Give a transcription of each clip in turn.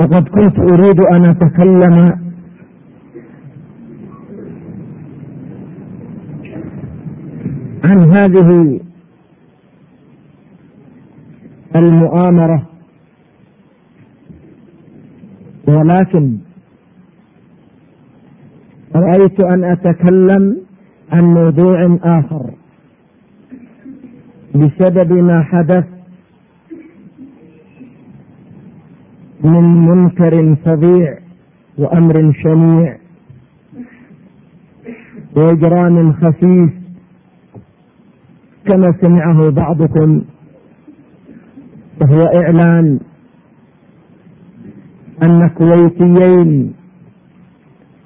وقد كنت أريد أن أتكلم عن هذه المؤامرة ولكن رأيت أن أتكلم عن موضوع آخر بسبب ما حدث من منكر فظيع وأمر شنيع وإجرام خفيف كما سمعه بعضكم وهو إعلان أن كويتيين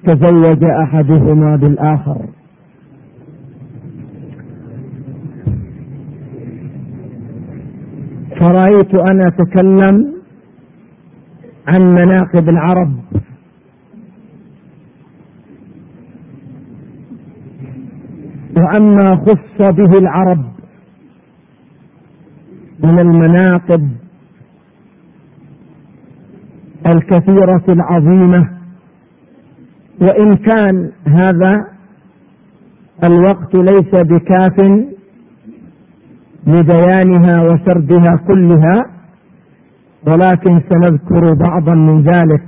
تزوج أحدهما بالآخر. فرأيت أن أتكلم عن مناقب العرب. وعما خص به العرب من المناقب الكثيرة العظيمة. وإن كان هذا الوقت ليس بكاف لبيانها وسردها كلها ولكن سنذكر بعضا من ذلك.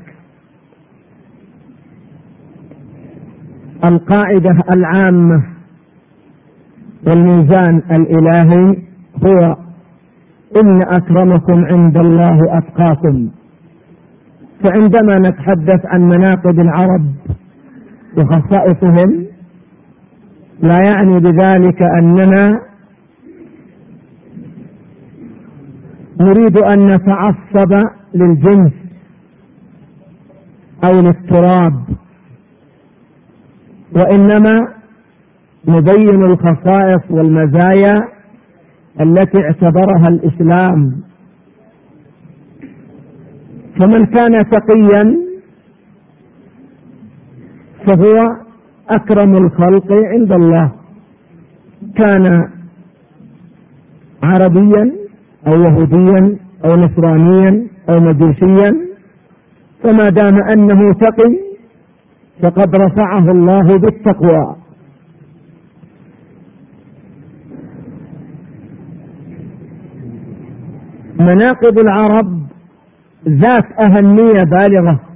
القاعدة العامة والميزان الإلهي هو إن أكرمكم عند الله أتقاكم. فعندما نتحدث عن مناقب العرب وخصائصهم لا يعني بذلك أننا نريد أن نتعصب للجنس أو للتراب وإنما نبين الخصائص والمزايا التي اعتبرها الإسلام. فمن كان تقيا فهو أكرم الخلق عند الله. كان عربيا أو يهوديا أو نصرانيا أو مجوسيا فما دام أنه تقي فقد رفعه الله بالتقوى. مناقب العرب ذات أهمية بالغة.